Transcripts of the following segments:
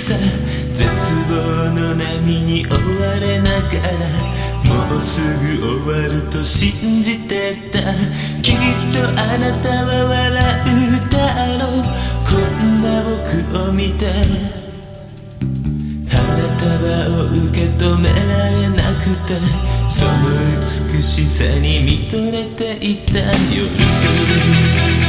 さ絶望の波に追われながらもうすぐ終わると信じてた。きっとあなたは笑うだろうこんな僕を見て花束を受け止められなくてその美しさに見とれていた夜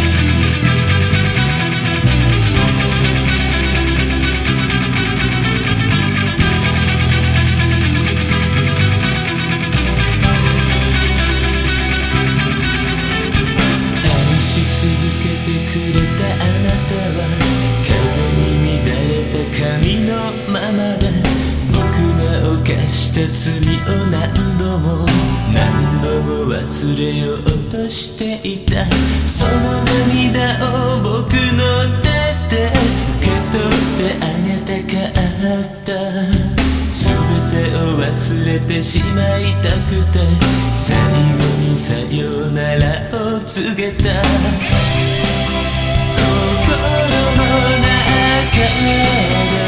切を何度も何度も忘れようとしていたその涙を僕の手で受け取ってあげたかった。全てを忘れてしまいたくて。最後にさようならを告げた。心の中で。